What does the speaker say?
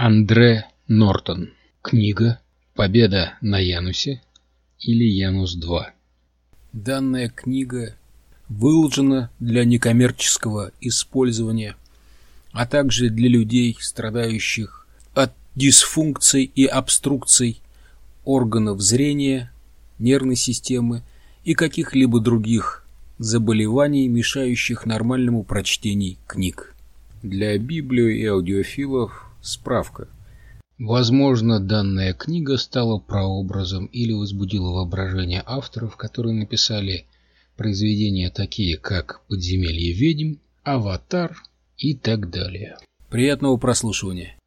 Андре Нортон. Книга «Победа на Янусе» или «Янус-2». Данная книга выложена для некоммерческого использования, а также для людей, страдающих от дисфункций и обструкций органов зрения, нервной системы и каких-либо других заболеваний, мешающих нормальному прочтению книг. Для библио и аудиофилов Справка. Возможно, данная книга стала прообразом или возбудила воображение авторов, которые написали произведения такие, как «Подземелье ведьм», «Аватар» и так далее. Приятного прослушивания.